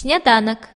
сніданок